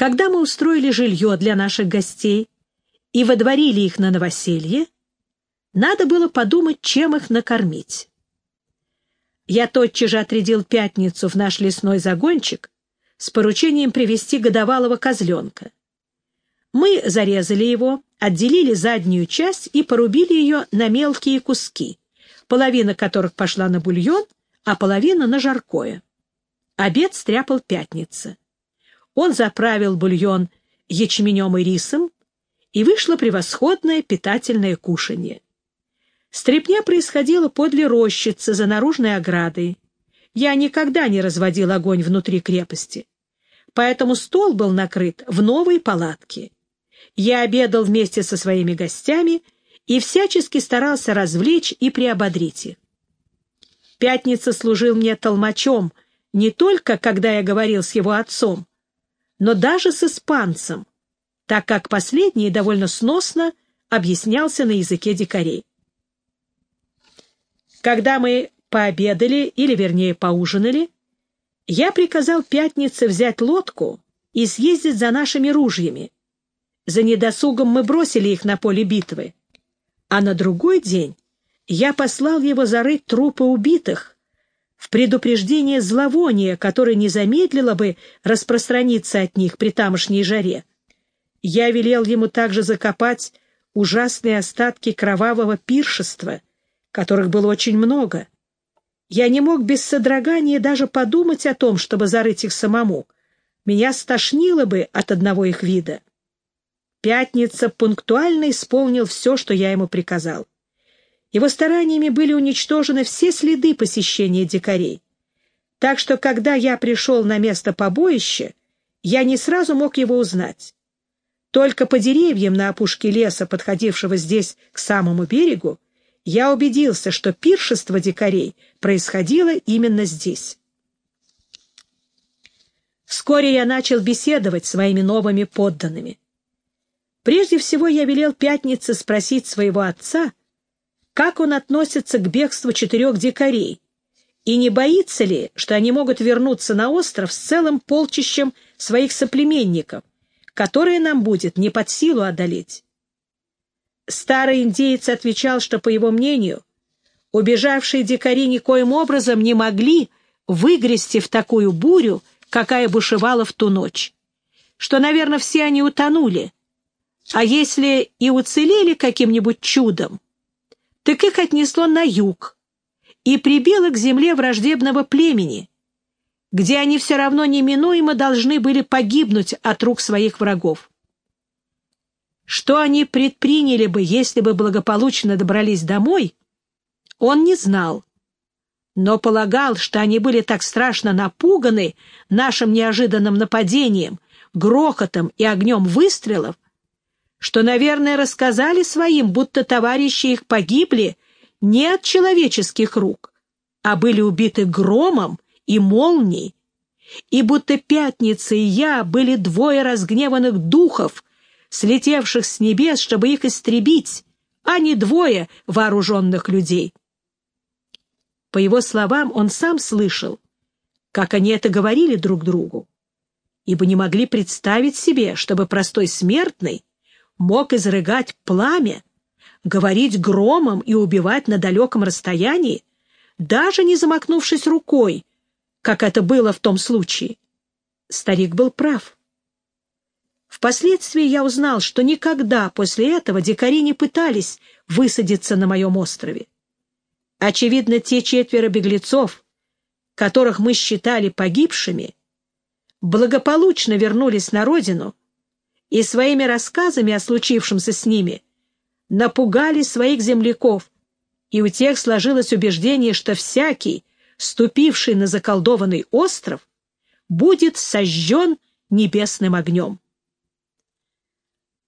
Когда мы устроили жилье для наших гостей и водворили их на новоселье, надо было подумать, чем их накормить. Я тотчас же отрядил пятницу в наш лесной загончик с поручением привести годовалого козленка. Мы зарезали его, отделили заднюю часть и порубили ее на мелкие куски, половина которых пошла на бульон, а половина на жаркое. Обед стряпал пятница. Он заправил бульон ячменем и рисом, и вышло превосходное питательное кушанье. Стрепня происходила подле рощицы за наружной оградой. Я никогда не разводил огонь внутри крепости, поэтому стол был накрыт в новой палатке. Я обедал вместе со своими гостями и всячески старался развлечь и приободрить их. Пятница служил мне толмачом не только, когда я говорил с его отцом, но даже с испанцем, так как последний довольно сносно объяснялся на языке дикарей. Когда мы пообедали, или, вернее, поужинали, я приказал Пятнице взять лодку и съездить за нашими ружьями. За недосугом мы бросили их на поле битвы. А на другой день я послал его зарыть трупы убитых в предупреждение зловония, которое не замедлило бы распространиться от них при тамошней жаре. Я велел ему также закопать ужасные остатки кровавого пиршества — которых было очень много. Я не мог без содрогания даже подумать о том, чтобы зарыть их самому. Меня стошнило бы от одного их вида. Пятница пунктуально исполнил все, что я ему приказал. Его стараниями были уничтожены все следы посещения дикарей. Так что, когда я пришел на место побоища, я не сразу мог его узнать. Только по деревьям на опушке леса, подходившего здесь к самому берегу, я убедился, что пиршество дикарей происходило именно здесь. Вскоре я начал беседовать с моими новыми подданными. Прежде всего я велел Пятнице спросить своего отца, как он относится к бегству четырех дикарей, и не боится ли, что они могут вернуться на остров с целым полчищем своих соплеменников, которые нам будет не под силу одолеть. Старый индеец отвечал, что, по его мнению, убежавшие дикари никоим образом не могли выгрести в такую бурю, какая бушевала в ту ночь, что, наверное, все они утонули, а если и уцелели каким-нибудь чудом, так их отнесло на юг и прибило к земле враждебного племени, где они все равно неминуемо должны были погибнуть от рук своих врагов. Что они предприняли бы, если бы благополучно добрались домой, он не знал, но полагал, что они были так страшно напуганы нашим неожиданным нападением, грохотом и огнем выстрелов, что, наверное, рассказали своим, будто товарищи их погибли не от человеческих рук, а были убиты громом и молнией, и будто Пятница и я были двое разгневанных духов, слетевших с небес, чтобы их истребить, а не двое вооруженных людей. По его словам, он сам слышал, как они это говорили друг другу, ибо не могли представить себе, чтобы простой смертный мог изрыгать пламя, говорить громом и убивать на далеком расстоянии, даже не замахнувшись рукой, как это было в том случае. Старик был прав. Впоследствии я узнал, что никогда после этого дикари не пытались высадиться на моем острове. Очевидно, те четверо беглецов, которых мы считали погибшими, благополучно вернулись на родину и своими рассказами о случившемся с ними напугали своих земляков, и у тех сложилось убеждение, что всякий, ступивший на заколдованный остров, будет сожжен небесным огнем.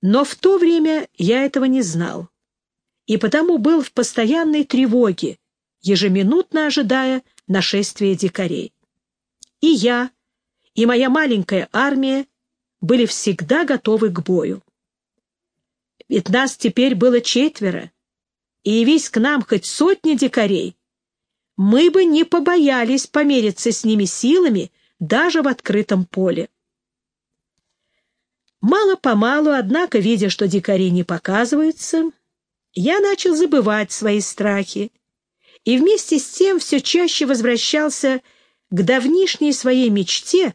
Но в то время я этого не знал, и потому был в постоянной тревоге, ежеминутно ожидая нашествия дикарей. И я, и моя маленькая армия были всегда готовы к бою. Ведь нас теперь было четверо, и явись к нам хоть сотни дикарей, мы бы не побоялись помериться с ними силами даже в открытом поле. Мало-помалу, однако, видя, что дикари не показываются, я начал забывать свои страхи и вместе с тем все чаще возвращался к давнишней своей мечте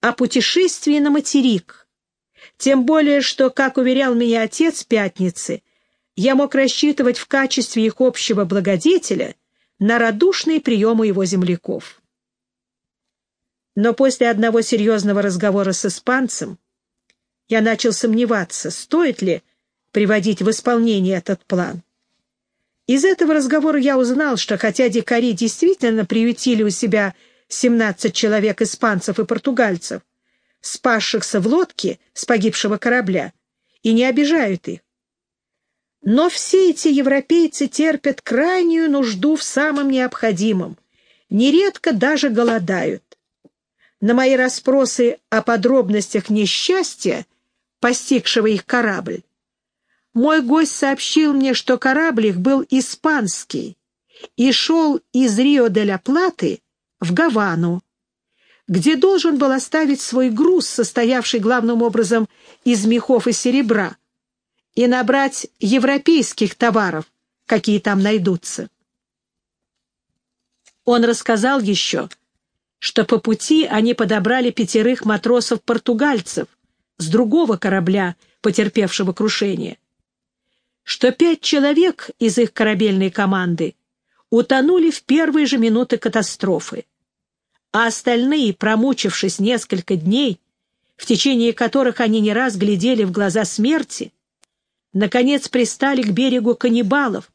о путешествии на материк. Тем более, что, как уверял меня отец Пятницы, я мог рассчитывать в качестве их общего благодетеля на радушные приемы его земляков. Но после одного серьезного разговора с испанцем я начал сомневаться, стоит ли приводить в исполнение этот план. Из этого разговора я узнал, что хотя дикари действительно приютили у себя 17 человек испанцев и португальцев, спасшихся в лодке с погибшего корабля, и не обижают их. Но все эти европейцы терпят крайнюю нужду в самом необходимом, нередко даже голодают. На мои расспросы о подробностях несчастья, постигшего их корабль, мой гость сообщил мне, что корабль их был испанский и шел из Рио-де-ля-Платы в Гавану, где должен был оставить свой груз, состоявший главным образом из мехов и серебра, и набрать европейских товаров, какие там найдутся. Он рассказал еще, что по пути они подобрали пятерых матросов-португальцев с другого корабля, потерпевшего крушение, что пять человек из их корабельной команды утонули в первые же минуты катастрофы, а остальные, промучившись несколько дней, в течение которых они не раз глядели в глаза смерти, наконец пристали к берегу каннибалов,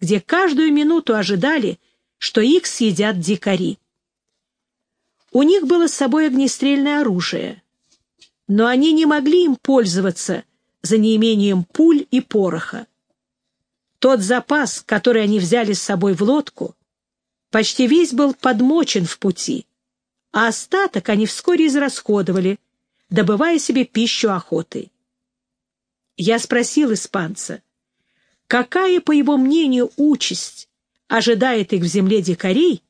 где каждую минуту ожидали, что их съедят дикари. У них было с собой огнестрельное оружие, но они не могли им пользоваться за неимением пуль и пороха. Тот запас, который они взяли с собой в лодку, почти весь был подмочен в пути, а остаток они вскоре израсходовали, добывая себе пищу охотой. Я спросил испанца, какая, по его мнению, участь ожидает их в земле дикарей,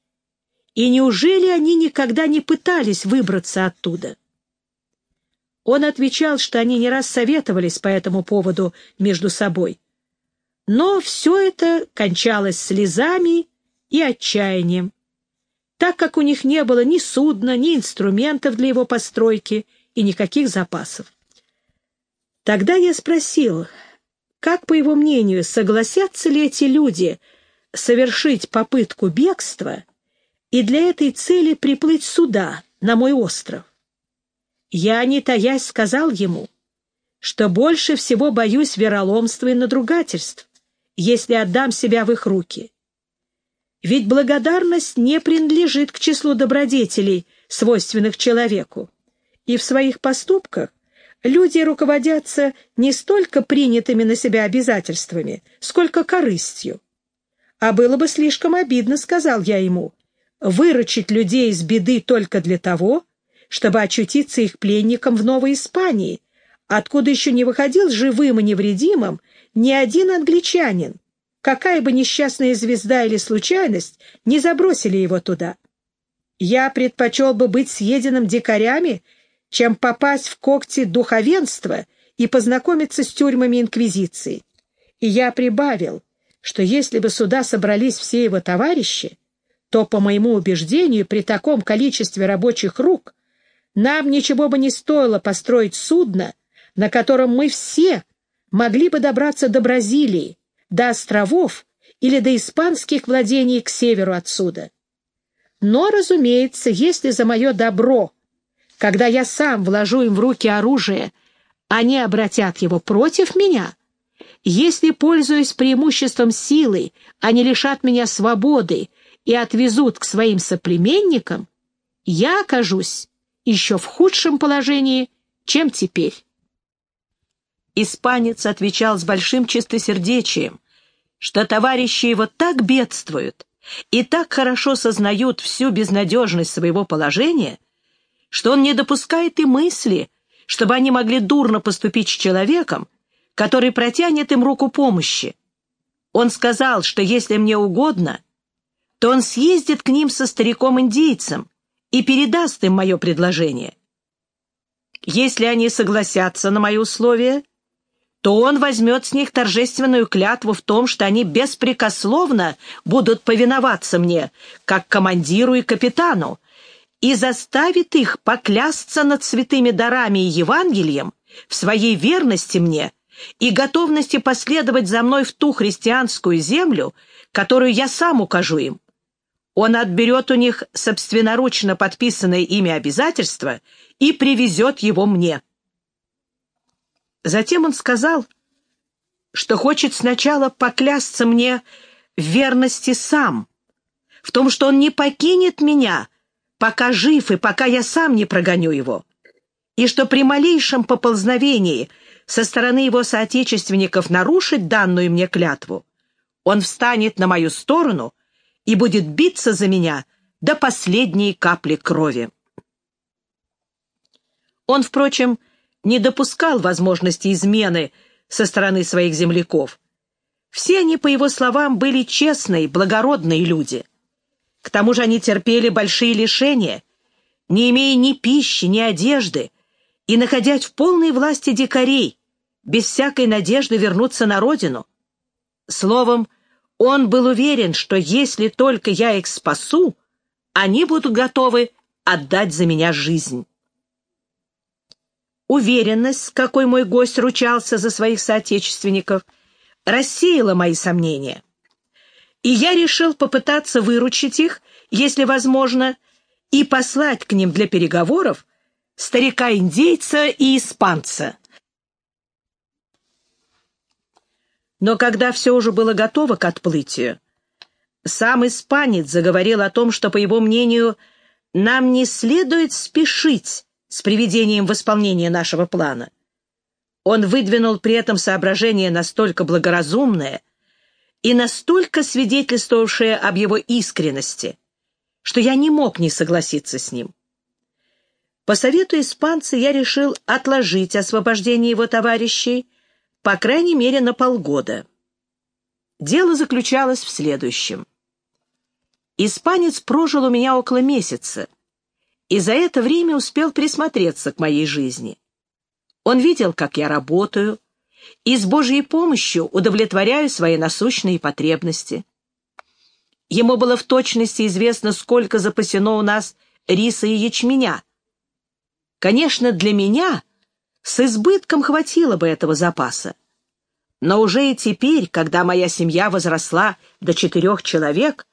и неужели они никогда не пытались выбраться оттуда? Он отвечал, что они не раз советовались по этому поводу между собой. Но все это кончалось слезами и отчаянием, так как у них не было ни судна, ни инструментов для его постройки и никаких запасов. Тогда я спросил, как, по его мнению, согласятся ли эти люди совершить попытку бегства и для этой цели приплыть сюда, на мой остров? Я, не таясь, сказал ему, что больше всего боюсь вероломства и надругательств, если отдам себя в их руки. Ведь благодарность не принадлежит к числу добродетелей, свойственных человеку, и в своих поступках люди руководятся не столько принятыми на себя обязательствами, сколько корыстью. А было бы слишком обидно, сказал я ему, выручить людей из беды только для того, чтобы очутиться их пленником в Новой Испании, откуда еще не выходил живым и невредимым ни один англичанин, какая бы несчастная звезда или случайность не забросили его туда. Я предпочел бы быть съеденным дикарями, чем попасть в когти духовенства и познакомиться с тюрьмами Инквизиции. И я прибавил, что если бы сюда собрались все его товарищи, то, по моему убеждению, при таком количестве рабочих рук нам ничего бы не стоило построить судно, на котором мы все могли бы добраться до Бразилии, до островов или до испанских владений к северу отсюда. Но, разумеется, если за мое добро, когда я сам вложу им в руки оружие, они обратят его против меня, если, пользуясь преимуществом силы, они лишат меня свободы и отвезут к своим соплеменникам, я окажусь еще в худшем положении, чем теперь. Испанец отвечал с большим чистосердечием, что товарищи его так бедствуют и так хорошо сознают всю безнадежность своего положения, что он не допускает и мысли, чтобы они могли дурно поступить с человеком, который протянет им руку помощи. Он сказал, что если мне угодно, то он съездит к ним со стариком-индейцем и передаст им мое предложение. Если они согласятся на мои условия, то он возьмет с них торжественную клятву в том, что они беспрекословно будут повиноваться мне, как командиру и капитану, и заставит их поклясться над святыми дарами и Евангелием в своей верности мне и готовности последовать за мной в ту христианскую землю, которую я сам укажу им. Он отберет у них собственноручно подписанное ими обязательство и привезет его мне. Затем он сказал, что хочет сначала поклясться мне в верности сам, в том, что он не покинет меня, пока жив и пока я сам не прогоню его, и что при малейшем поползновении со стороны его соотечественников нарушить данную мне клятву, он встанет на мою сторону и будет биться за меня до последней капли крови. Он, впрочем, не допускал возможности измены со стороны своих земляков. Все они, по его словам, были честные, благородные люди. К тому же они терпели большие лишения, не имея ни пищи, ни одежды, и находясь в полной власти дикарей, без всякой надежды вернуться на родину. Словом, он был уверен, что если только я их спасу, они будут готовы отдать за меня жизнь. Уверенность, с какой мой гость ручался за своих соотечественников, рассеяла мои сомнения и я решил попытаться выручить их, если возможно, и послать к ним для переговоров старика-индейца и испанца. Но когда все уже было готово к отплытию, сам испанец заговорил о том, что, по его мнению, нам не следует спешить с приведением в исполнение нашего плана. Он выдвинул при этом соображение настолько благоразумное, и настолько свидетельствовавшее об его искренности, что я не мог не согласиться с ним. По совету испанца я решил отложить освобождение его товарищей, по крайней мере, на полгода. Дело заключалось в следующем. Испанец прожил у меня около месяца, и за это время успел присмотреться к моей жизни. Он видел, как я работаю, и с Божьей помощью удовлетворяю свои насущные потребности. Ему было в точности известно, сколько запасено у нас риса и ячменя. Конечно, для меня с избытком хватило бы этого запаса. Но уже и теперь, когда моя семья возросла до четырех человек,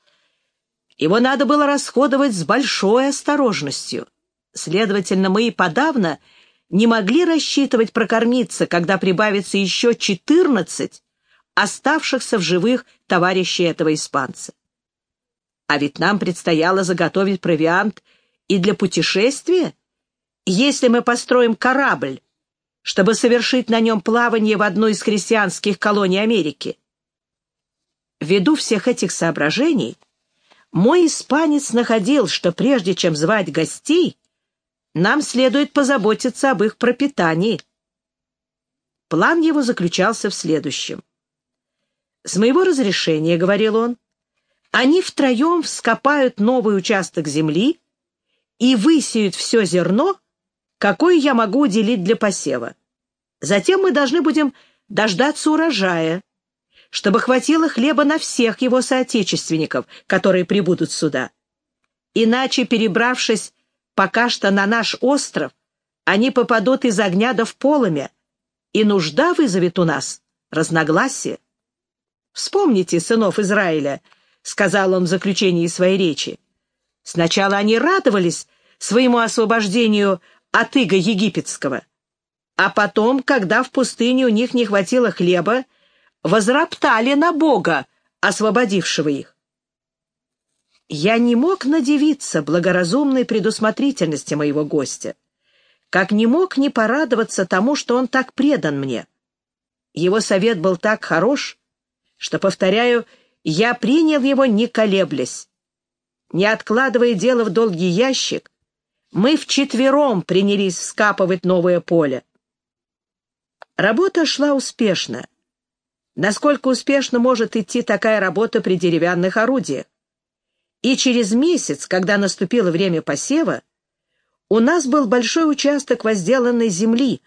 его надо было расходовать с большой осторожностью. Следовательно, мы и подавно — не могли рассчитывать прокормиться, когда прибавится еще четырнадцать оставшихся в живых товарищей этого испанца. А ведь нам предстояло заготовить провиант и для путешествия, если мы построим корабль, чтобы совершить на нем плавание в одну из христианских колоний Америки. Ввиду всех этих соображений, мой испанец находил, что прежде чем звать гостей, нам следует позаботиться об их пропитании. План его заключался в следующем. «С моего разрешения, — говорил он, — они втроем вскопают новый участок земли и высеют все зерно, какое я могу уделить для посева. Затем мы должны будем дождаться урожая, чтобы хватило хлеба на всех его соотечественников, которые прибудут сюда. Иначе, перебравшись Пока что на наш остров они попадут из огня да в полымя, и нужда вызовет у нас разногласие. «Вспомните сынов Израиля», — сказал он в заключении своей речи. «Сначала они радовались своему освобождению от ига египетского, а потом, когда в пустыне у них не хватило хлеба, возроптали на Бога, освободившего их. Я не мог надевиться благоразумной предусмотрительности моего гостя, как не мог не порадоваться тому, что он так предан мне. Его совет был так хорош, что, повторяю, я принял его не колеблясь. Не откладывая дело в долгий ящик, мы вчетвером принялись вскапывать новое поле. Работа шла успешно. Насколько успешно может идти такая работа при деревянных орудиях? И через месяц, когда наступило время посева, У нас был большой участок возделанной земли,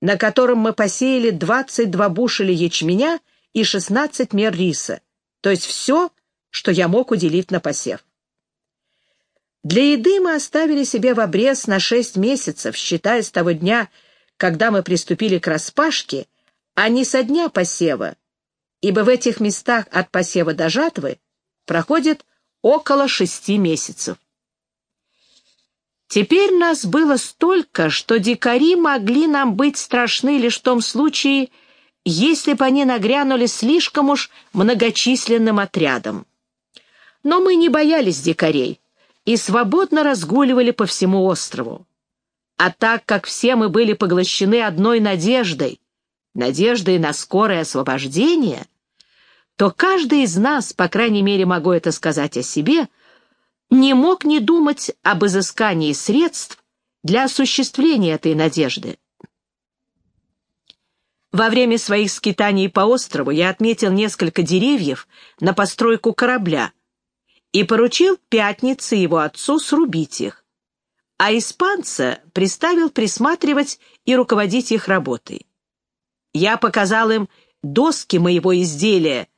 на котором мы посеяли 22 бушеля ячменя и 16 мер риса, то есть все, что я мог уделить на посев. Для еды мы оставили себе в обрез на 6 месяцев, считая с того дня, когда мы приступили к распашке, а не со дня посева, ибо в этих местах от посева до жатвы проходит около шести месяцев. Теперь нас было столько, что дикари могли нам быть страшны лишь в том случае, если бы они нагрянули слишком уж многочисленным отрядом. Но мы не боялись дикарей и свободно разгуливали по всему острову. А так как все мы были поглощены одной надеждой, надеждой на скорое освобождение, то каждый из нас, по крайней мере могу это сказать о себе, не мог не думать об изыскании средств для осуществления этой надежды. Во время своих скитаний по острову я отметил несколько деревьев на постройку корабля и поручил Пятнице его отцу срубить их, а испанца приставил присматривать и руководить их работой. Я показал им доски моего изделия,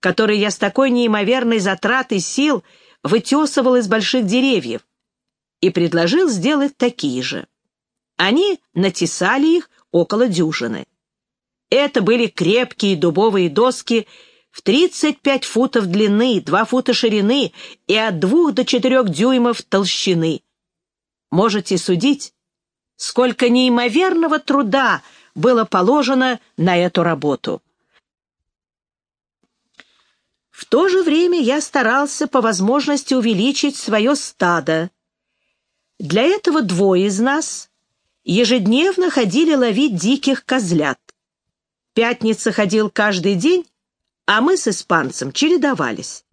которые я с такой неимоверной затратой сил вытесывал из больших деревьев, и предложил сделать такие же. Они натесали их около дюжины. Это были крепкие дубовые доски в 35 футов длины, 2 фута ширины и от 2 до 4 дюймов толщины. Можете судить, сколько неимоверного труда было положено на эту работу. В то же время я старался по возможности увеличить свое стадо. Для этого двое из нас ежедневно ходили ловить диких козлят. Пятница ходил каждый день, а мы с испанцем чередовались.